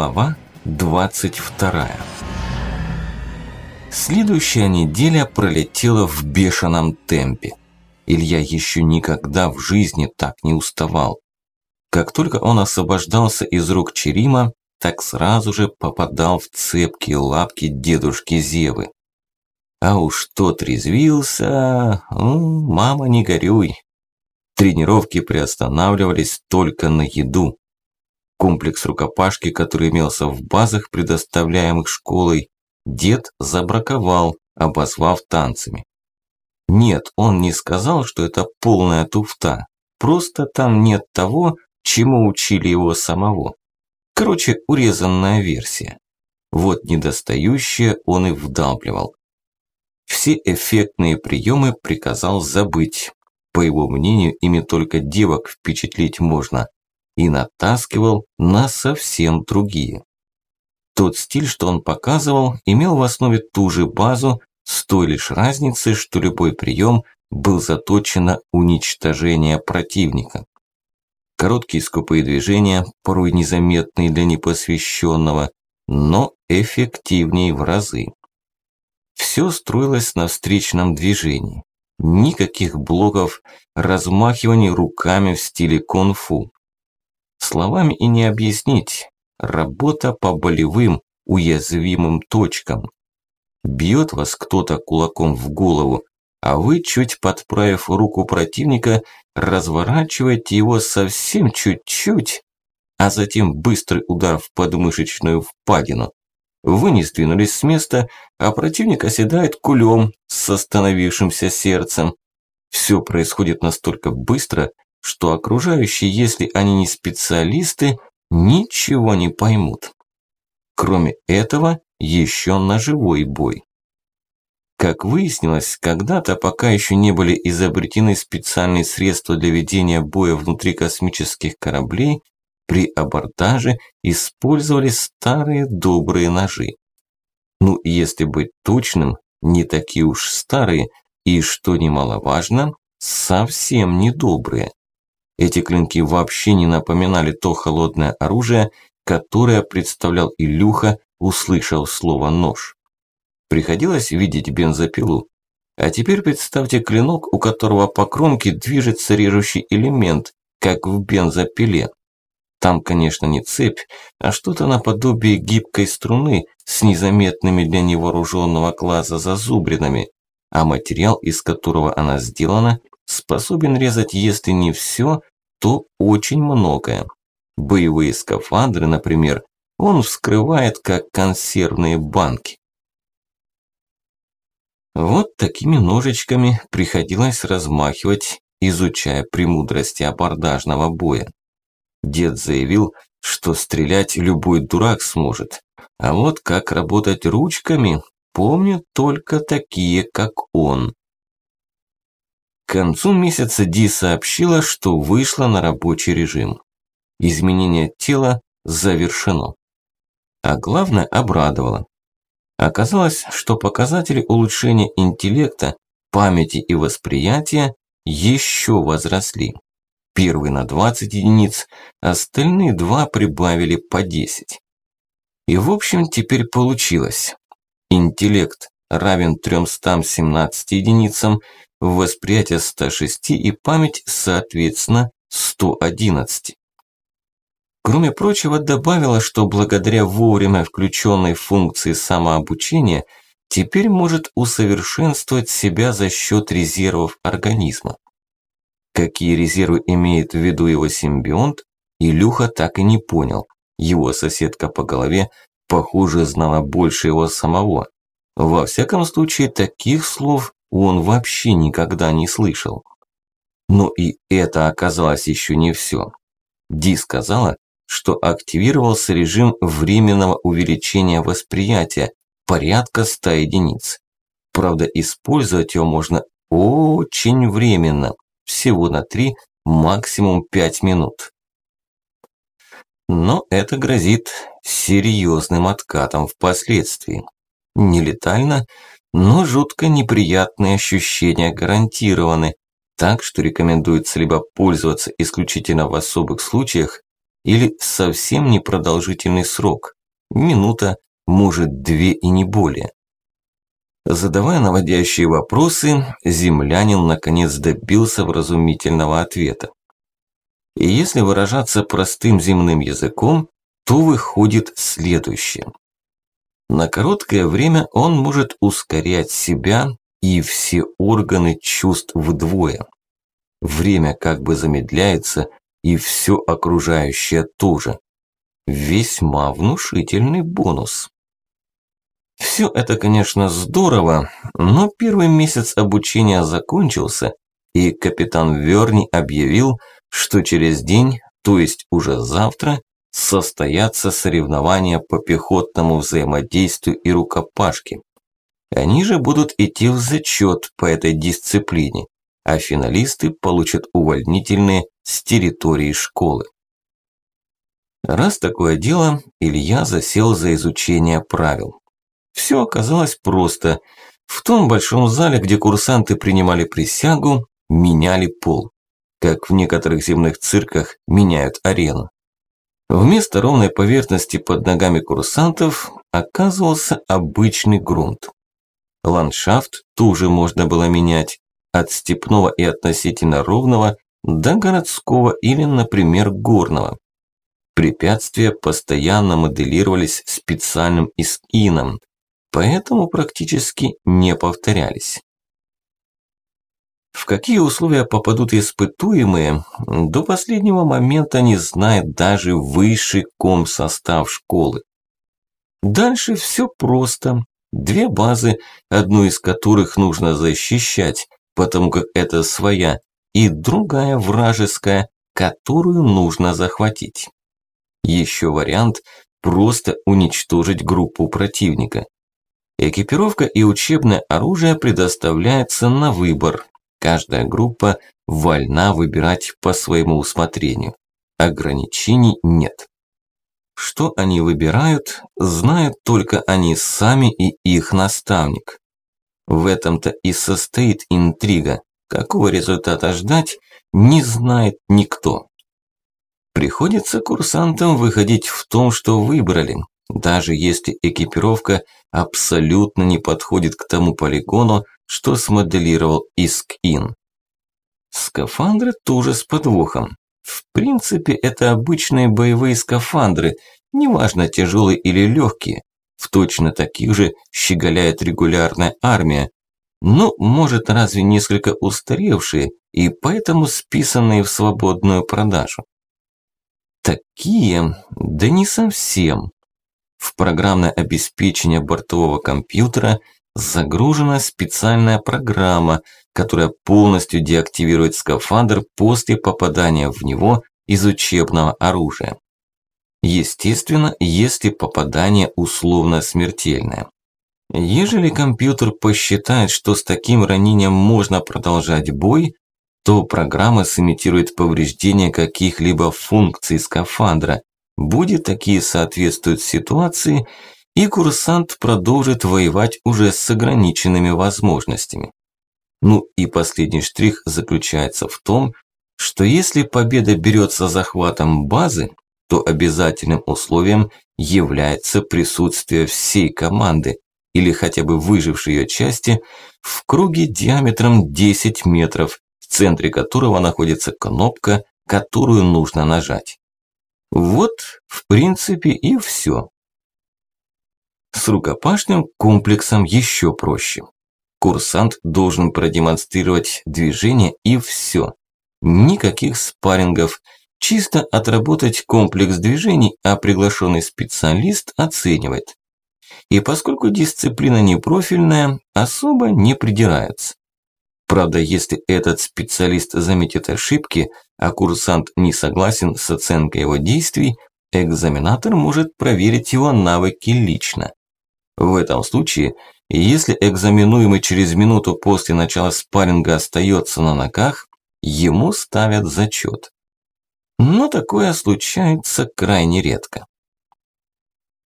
Глава 22 Следующая неделя пролетела в бешеном темпе. Илья еще никогда в жизни так не уставал. Как только он освобождался из рук Черима, так сразу же попадал в цепкие лапки дедушки Зевы. А уж тот резвился, мама не горюй. Тренировки приостанавливались только на еду. Комплекс рукопашки, который имелся в базах, предоставляемых школой, дед забраковал, обозвав танцами. Нет, он не сказал, что это полная туфта. Просто там нет того, чему учили его самого. Короче, урезанная версия. Вот недостающее он и вдалбливал. Все эффектные приемы приказал забыть. По его мнению, ими только девок впечатлить можно и натаскивал на совсем другие. Тот стиль, что он показывал, имел в основе ту же базу, с той лишь разницей, что любой прием был заточен на уничтожение противника. Короткие скупые движения, порой незаметные для непосвященного, но эффективнее в разы. Все строилось на встречном движении. Никаких блоков, размахиваний руками в стиле кунг-фу. Словами и не объяснить. Работа по болевым, уязвимым точкам. Бьет вас кто-то кулаком в голову, а вы, чуть подправив руку противника, разворачиваете его совсем чуть-чуть, а затем быстрый удар в подмышечную впадину. Вы не сдвинулись с места, а противник оседает кулем с остановившимся сердцем. Все происходит настолько быстро, что окружающие, если они не специалисты, ничего не поймут. Кроме этого, еще ножевой бой. Как выяснилось, когда-то, пока еще не были изобретены специальные средства для ведения боя внутри космических кораблей, при абордаже использовали старые добрые ножи. Ну, если быть точным, не такие уж старые и, что немаловажно, совсем не добрые. Эти клинки вообще не напоминали то холодное оружие, которое представлял Илюха, услышав слово «нож». Приходилось видеть бензопилу. А теперь представьте клинок, у которого по кромке движется режущий элемент, как в бензопиле. Там, конечно, не цепь, а что-то наподобие гибкой струны с незаметными для невооруженного глаза зазубринами, а материал, из которого она сделана, способен резать, если не все, то очень многое. Боевые скафандры, например, он вскрывает как консервные банки. Вот такими ножичками приходилось размахивать, изучая премудрости абордажного боя. Дед заявил, что стрелять любой дурак сможет, а вот как работать ручками помнят только такие, как он. К концу месяца Ди сообщила, что вышла на рабочий режим. Изменение тела завершено. А главное обрадовало. Оказалось, что показатели улучшения интеллекта, памяти и восприятия еще возросли. Первый на 20 единиц, остальные два прибавили по 10. И в общем теперь получилось. Интеллект равен 317 единицам, восприятие 106 и память, соответственно, 111. Кроме прочего, добавила, что благодаря вовремя включенной функции самообучения теперь может усовершенствовать себя за счет резервов организма. Какие резервы имеет в виду его симбионт, Илюха так и не понял. Его соседка по голове, похоже, знала больше его самого. Во всяком случае, таких слов он вообще никогда не слышал. Но и это оказалось еще не все. Ди сказала, что активировался режим временного увеличения восприятия, порядка 100 единиц. Правда, использовать его можно очень временно, всего на 3, максимум 5 минут. Но это грозит серьезным откатом впоследствии. Нелетально, но жутко неприятные ощущения гарантированы, так что рекомендуется либо пользоваться исключительно в особых случаях, или совсем непродолжительный срок. Минута, может две и не более. Задавая наводящие вопросы, землянин наконец добился вразумительного ответа. И если выражаться простым земным языком, то выходит следующее. На короткое время он может ускорять себя и все органы чувств вдвое. Время как бы замедляется, и все окружающее тоже. Весьма внушительный бонус. Все это, конечно, здорово, но первый месяц обучения закончился, и капитан Верни объявил, что через день, то есть уже завтра, состоятся соревнования по пехотному взаимодействию и рукопашке. Они же будут идти в зачет по этой дисциплине, а финалисты получат увольнительные с территории школы. Раз такое дело, Илья засел за изучение правил. Все оказалось просто. В том большом зале, где курсанты принимали присягу, меняли пол. Как в некоторых земных цирках меняют арену. Вместо ровной поверхности под ногами курсантов оказывался обычный грунт. Ландшафт тоже можно было менять, от степного и относительно ровного до городского или, например, горного. Препятствия постоянно моделировались специальным искином, поэтому практически не повторялись. В какие условия попадут испытуемые, до последнего момента не знает даже высший комсостав школы. Дальше все просто. Две базы, одну из которых нужно защищать, потому как это своя, и другая вражеская, которую нужно захватить. Еще вариант – просто уничтожить группу противника. Экипировка и учебное оружие предоставляется на выбор. Каждая группа вольна выбирать по своему усмотрению. Ограничений нет. Что они выбирают, знают только они сами и их наставник. В этом-то и состоит интрига. Какого результата ждать, не знает никто. Приходится курсантам выходить в том, что выбрали, даже если экипировка абсолютно не подходит к тому полигону, что смоделировал Искин. Скафандры тоже с подвохом. В принципе, это обычные боевые скафандры, неважно тяжелые или легкие. В точно таких же щеголяет регулярная армия. Ну, может, разве несколько устаревшие и поэтому списанные в свободную продажу. Такие, да не совсем. В программное обеспечение бортового компьютера загружена специальная программа, которая полностью деактивирует скафандр после попадания в него из учебного оружия. Естественно, если попадание условно смертельное. Ежели компьютер посчитает, что с таким ранением можно продолжать бой, то программа сымитирует повреждение каких-либо функций скафандра, будет такие соответствуют ситуации, и курсант продолжит воевать уже с ограниченными возможностями. Ну и последний штрих заключается в том, что если победа берется захватом базы, то обязательным условием является присутствие всей команды или хотя бы выжившей ее части в круге диаметром 10 метров, в центре которого находится кнопка, которую нужно нажать. Вот, в принципе, и все. С рукопашным комплексом еще проще. Курсант должен продемонстрировать движение и все. Никаких спаррингов, чисто отработать комплекс движений, а приглашенный специалист оценивает. И поскольку дисциплина не профильная, особо не придираются. Правда, если этот специалист заметит ошибки, а курсант не согласен с оценкой его действий, экзаменатор может проверить его навыки лично. В этом случае, если экзаменуемый через минуту после начала спарринга остается на ногах, ему ставят зачет но такое случается крайне редко.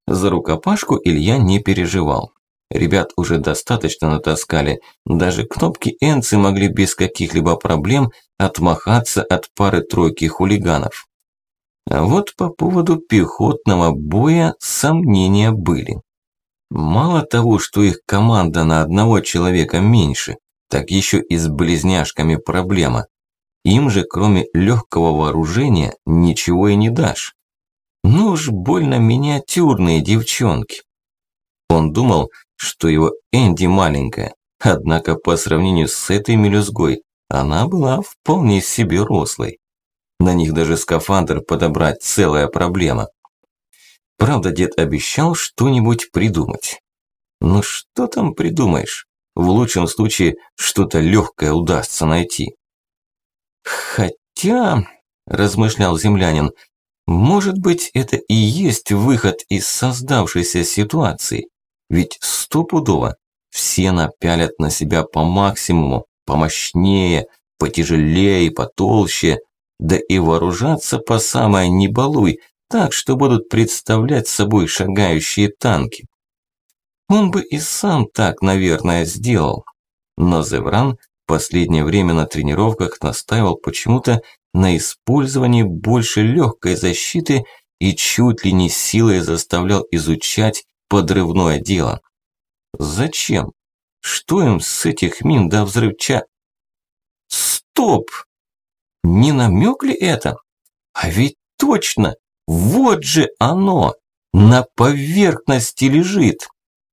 За рукопашку Илья не переживал. Ребят уже достаточно натаскали, даже кнопки Энцы могли без каких-либо проблем отмахаться от пары-тройки хулиганов. А вот по поводу пехотного боя сомнения были. Мало того, что их команда на одного человека меньше, так еще и с близняшками проблема. Им же, кроме легкого вооружения, ничего и не дашь. Ну уж больно миниатюрные девчонки. Он думал, что его Энди маленькая, однако по сравнению с этой мелюзгой, она была вполне себе рослой. На них даже скафандр подобрать целая проблема. Правда, дед обещал что-нибудь придумать. Ну что там придумаешь? В лучшем случае что-то легкое удастся найти. Хотя, размышлял землянин, может быть это и есть выход из создавшейся ситуации. Ведь стопудово все напялят на себя по максимуму, помощнее, потяжелее потолще, да и вооружаться по самое не балуй, так что будут представлять собой шагающие танки. Он бы и сам так, наверное, сделал. Но Зевран в последнее время на тренировках настаивал почему-то на использовании больше легкой защиты и чуть ли не силой заставлял изучать подрывное дело. Зачем? Что им с этих мин до взрывча? Стоп! Не намек ли это? А ведь точно! Вот же оно! На поверхности лежит!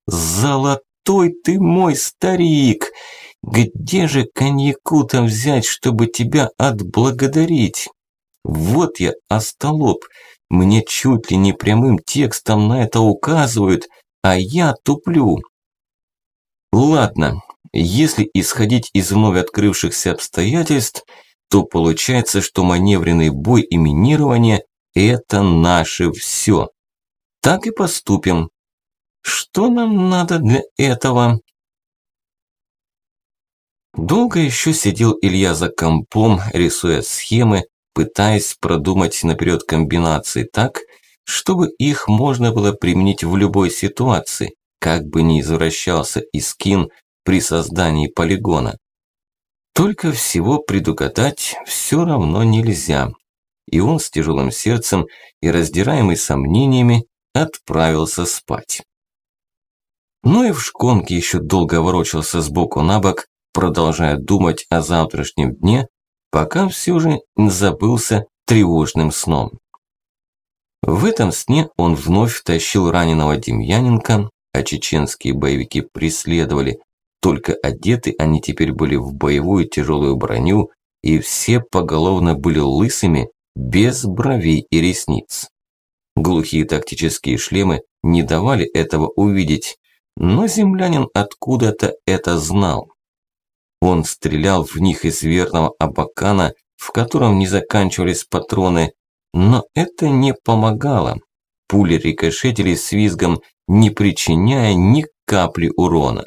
Золотой ты мой старик! Где же коньяку-то взять, чтобы тебя отблагодарить? Вот я, остолоп, мне чуть ли не прямым текстом на это указывают, а я туплю. Ладно, если исходить из вновь открывшихся обстоятельств, то получается, что маневренный бой и минирование – это наше все. Так и поступим. Что нам надо для этого? Долго еще сидел Илья за компом, рисуя схемы, пытаясь продумать наперед комбинации так, чтобы их можно было применить в любой ситуации, как бы ни извращался Искин при создании полигона. Только всего предугадать все равно нельзя. И он с тяжелым сердцем и раздираемый сомнениями отправился спать. Но и в шконке еще долго ворочался сбоку на бок, продолжая думать о завтрашнем дне, пока все же не забылся тревожным сном. В этом сне он вновь тащил раненого Демьяненко, а чеченские боевики преследовали, только одеты они теперь были в боевую тяжелую броню, и все поголовно были лысыми, без бровей и ресниц. Глухие тактические шлемы не давали этого увидеть, но землянин откуда-то это знал. Он стрелял в них из верного абакана, в котором не заканчивались патроны, но это не помогало. Пули рикошетили с визгом, не причиняя ни капли урона.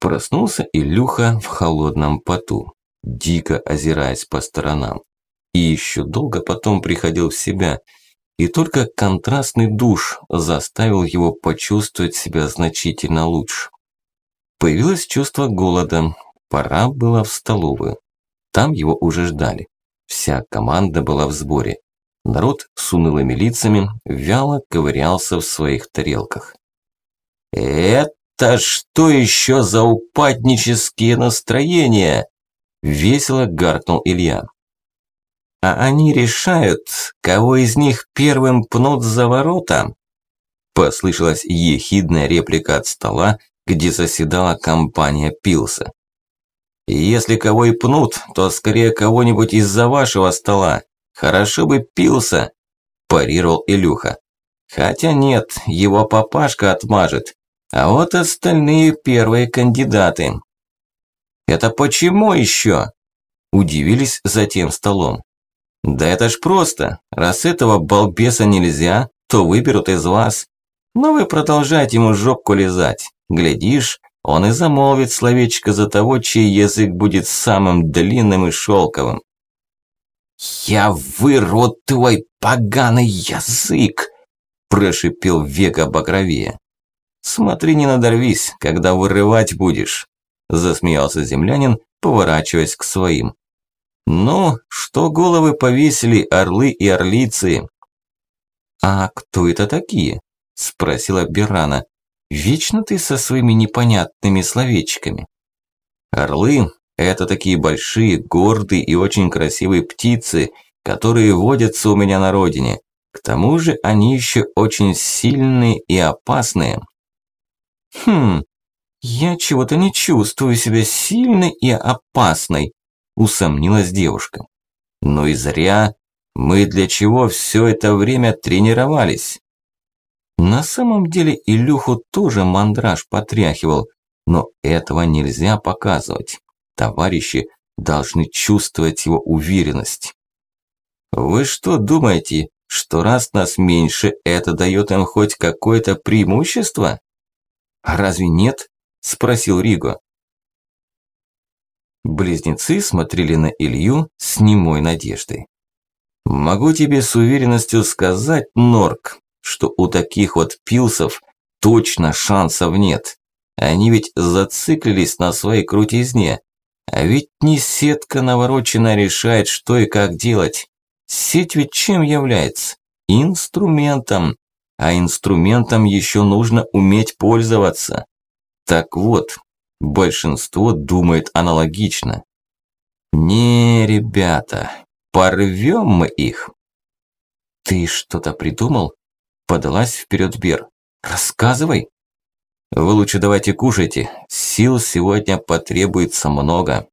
Проснулся Илюха в холодном поту, дико озираясь по сторонам. И еще долго потом приходил в себя – и только контрастный душ заставил его почувствовать себя значительно лучше. Появилось чувство голода, пора было в столовую. Там его уже ждали. Вся команда была в сборе. Народ с унылыми лицами вяло ковырялся в своих тарелках. «Это что еще за упаднические настроения?» Весело гаркнул Илья а они решают, кого из них первым пнут за ворота. Послышалась ехидная реплика от стола, где заседала компания Пилса. «Если кого и пнут, то скорее кого-нибудь из-за вашего стола. Хорошо бы Пилса», – парировал Илюха. «Хотя нет, его папашка отмажет, а вот остальные первые кандидаты». «Это почему еще?» – удивились за тем столом. Да это ж просто. Раз этого балбеса нельзя, то выберут из вас. Но вы продолжайте ему жопку лизать. Глядишь, он и замолвит словечко за того, чей язык будет самым длинным и шелковым. «Я вырву твой поганый язык!» – прошипел Вега багровее. «Смотри, не надорвись, когда вырывать будешь!» – засмеялся землянин, поворачиваясь к своим. Ну, что головы повесили орлы и орлицы? А кто это такие? Спросила Бирана. Вечно ты со своими непонятными словечками. Орлы – это такие большие, гордые и очень красивые птицы, которые водятся у меня на родине. К тому же они еще очень сильные и опасные. Хм, я чего-то не чувствую себя сильной и опасной, усомнилась девушка. Ну и зря. Мы для чего все это время тренировались? На самом деле Илюху тоже мандраж потряхивал, но этого нельзя показывать. Товарищи должны чувствовать его уверенность. Вы что думаете, что раз нас меньше, это дает им хоть какое-то преимущество? Разве нет? Спросил Риго. Близнецы смотрели на Илью с немой надеждой. Могу тебе с уверенностью сказать, Норк, что у таких вот пилсов точно шансов нет. Они ведь зациклились на своей крутизне. А ведь не сетка навороченная решает, что и как делать. Сеть ведь чем является? Инструментом. А инструментом еще нужно уметь пользоваться. Так вот, большинство думает аналогично. Не, ребята, порвем мы их. Ты что-то придумал? Подалась вперед Бер. Рассказывай. Вы лучше давайте кушайте. Сил сегодня потребуется много.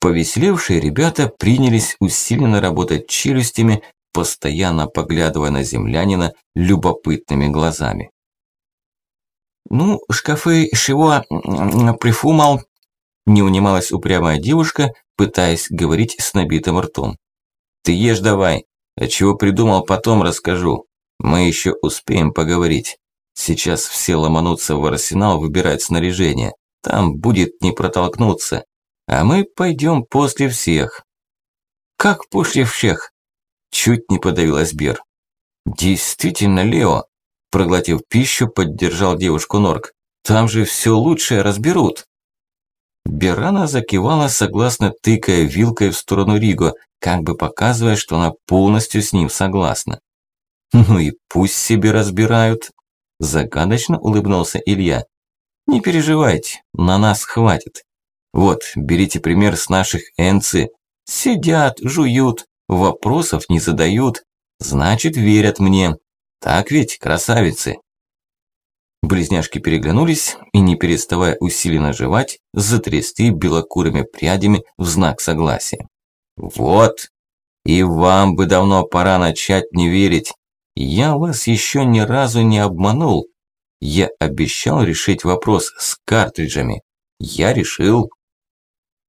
Повеселевшие ребята принялись усиленно работать челюстями, постоянно поглядывая на землянина любопытными глазами. «Ну, шкафы чего прифумал?» Не унималась упрямая девушка, пытаясь говорить с набитым ртом. «Ты ешь давай, а чего придумал, потом расскажу. Мы еще успеем поговорить. Сейчас все ломанутся в арсенал выбирать снаряжение. Там будет не протолкнуться. А мы пойдем после всех. Как после всех? Чуть не подавилась Бер. Действительно, Лео. Проглотив пищу, поддержал девушку Норк. Там же все лучшее разберут. Берана закивала, согласно тыкая вилкой в сторону Риго, как бы показывая, что она полностью с ним согласна. «Ну и пусть себе разбирают», – загадочно улыбнулся Илья. «Не переживайте, на нас хватит. Вот, берите пример с наших энцы. Сидят, жуют, вопросов не задают, значит верят мне. Так ведь, красавицы? Близняшки переглянулись и, не переставая усиленно жевать, затрясли белокурыми прядями в знак согласия. Вот, и вам бы давно пора начать не верить. Я вас еще ни разу не обманул. Я обещал решить вопрос с картриджами. Я решил.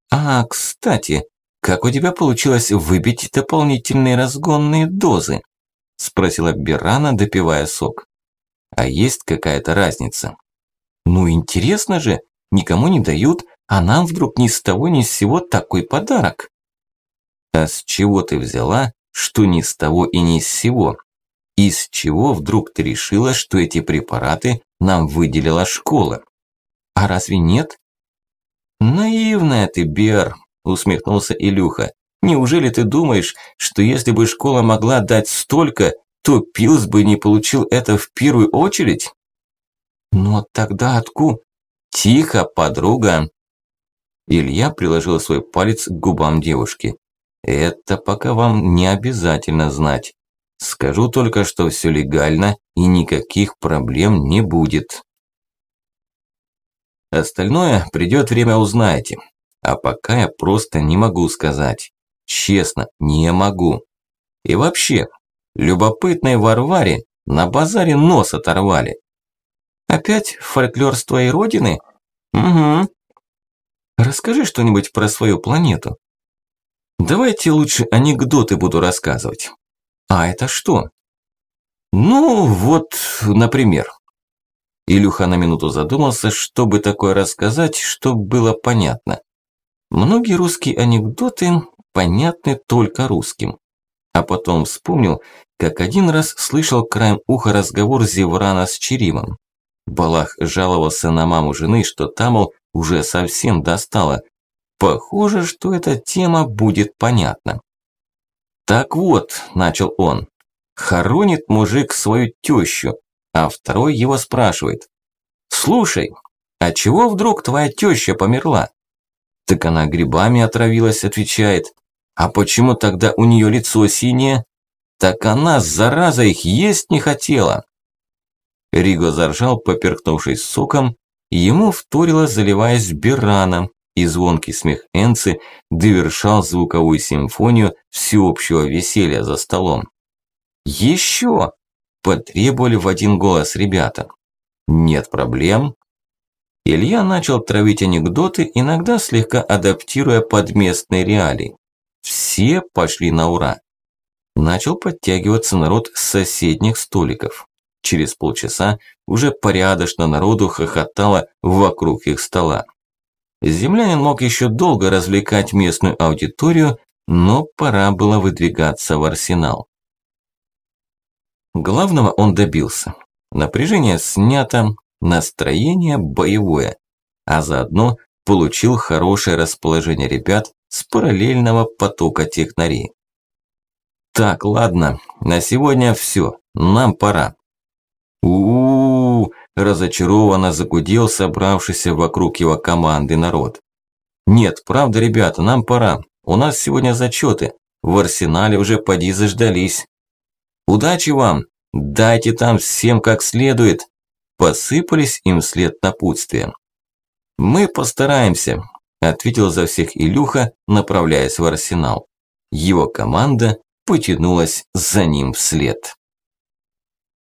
«А, кстати, как у тебя получилось выбить дополнительные разгонные дозы?» – спросила Бирана, допивая сок. «А есть какая-то разница?» «Ну, интересно же, никому не дают, а нам вдруг ни с того ни с сего такой подарок». «А с чего ты взяла, что ни с того и ни с сего? Из чего вдруг ты решила, что эти препараты нам выделила школа?» «А разве нет?» «Наивная ты, Бер», – усмехнулся Илюха. «Неужели ты думаешь, что если бы школа могла дать столько, то Пилс бы не получил это в первую очередь?» «Но тогда отку...» «Тихо, подруга!» Илья приложил свой палец к губам девушки. «Это пока вам не обязательно знать. Скажу только, что все легально и никаких проблем не будет». Остальное придет время узнаете. А пока я просто не могу сказать. Честно, не могу. И вообще, любопытной Варваре на базаре нос оторвали. Опять фольклор с твоей родины? Угу. Расскажи что-нибудь про свою планету. Давайте лучше анекдоты буду рассказывать. А это что? Ну, вот, например. Илюха на минуту задумался, чтобы такое рассказать, чтобы было понятно. Многие русские анекдоты понятны только русским. А потом вспомнил, как один раз слышал краем уха разговор Зеврана с Черимом. Балах жаловался на маму жены, что та, мол, уже совсем достала. Похоже, что эта тема будет понятна. «Так вот», – начал он, – хоронит мужик свою тещу, а второй его спрашивает. «Слушай, а чего вдруг твоя теща померла?» «Так она грибами отравилась», – отвечает. «А почему тогда у нее лицо синее?» «Так она, зараза, их есть не хотела!» Риго заржал, поперхнувшись соком, ему вторило, заливаясь бираном, и звонкий смех Энцы довершал звуковую симфонию всеобщего веселья за столом. «Еще!» – потребовали в один голос ребята. «Нет проблем». Илья начал травить анекдоты, иногда слегка адаптируя под местные реалии. Все пошли на ура. Начал подтягиваться народ с соседних столиков. Через полчаса уже порядочно народу хохотало вокруг их стола. Землянин мог еще долго развлекать местную аудиторию, но пора было выдвигаться в арсенал. Главного он добился. Напряжение снято, настроение боевое, а заодно получил хорошее расположение ребят с параллельного потока технарей. Так, ладно, на сегодня все, нам пора. у у, разочарованно загудел собравшийся вокруг его команды народ. Нет, правда, ребята, нам пора. У нас сегодня зачеты. В арсенале уже поди заждались. Удачи вам! Дайте там всем как следует. Посыпались им вслед напутствия. Мы постараемся, ответил за всех Илюха, направляясь в арсенал. Его команда потянулась за ним вслед.